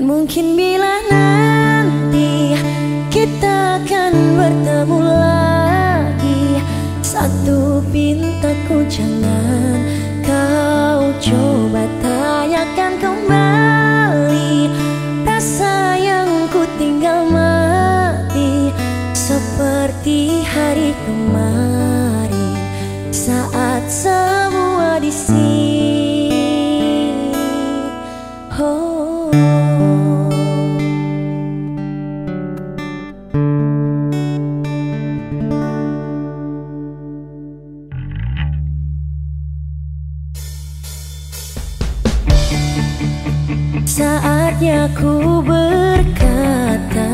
Mungkin bila nanti kita akan bertemu lagi. Satu pintaku jangan kau coba tanyakan kembali saatnya ku berkata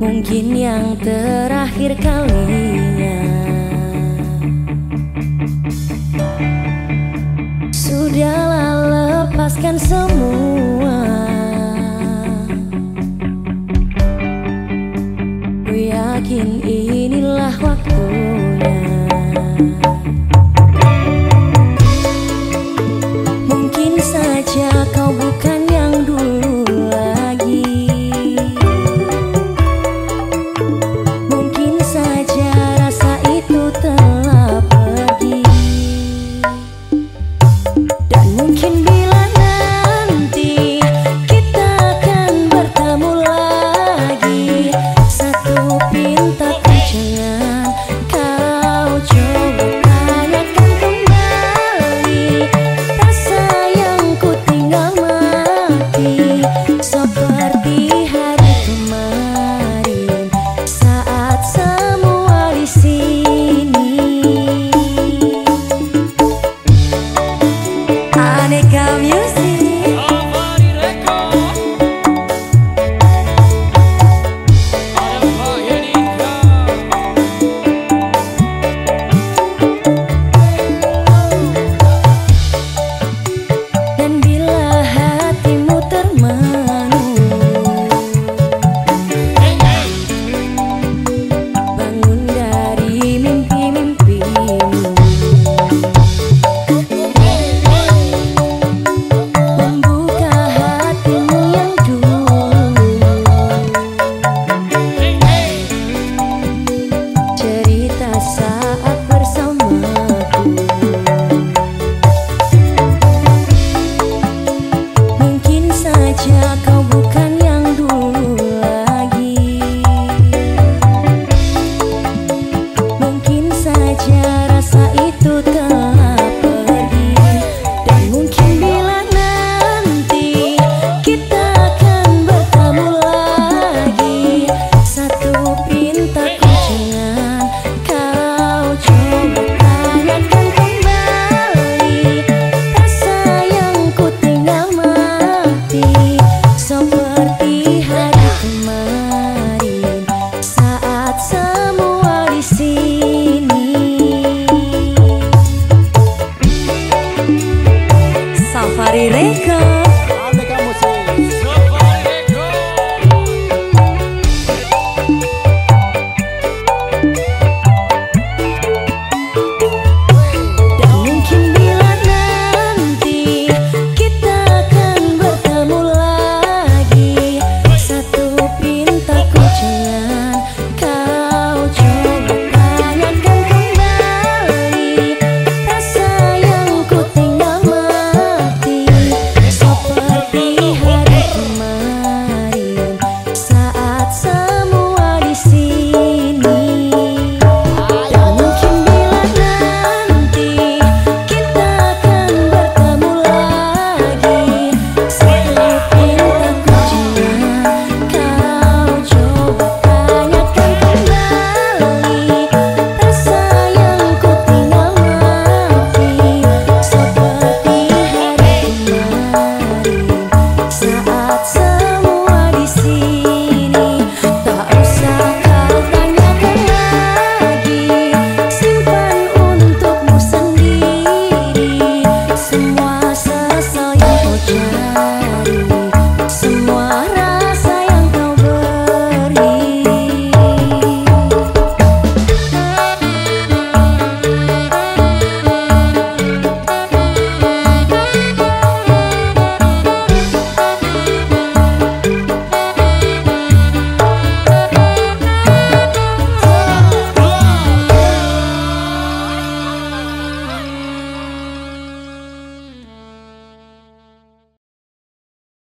Mungkin yang terakhir kalinya Sudahlah lepaskan semua. Ku yakin inilah waktu acalmou.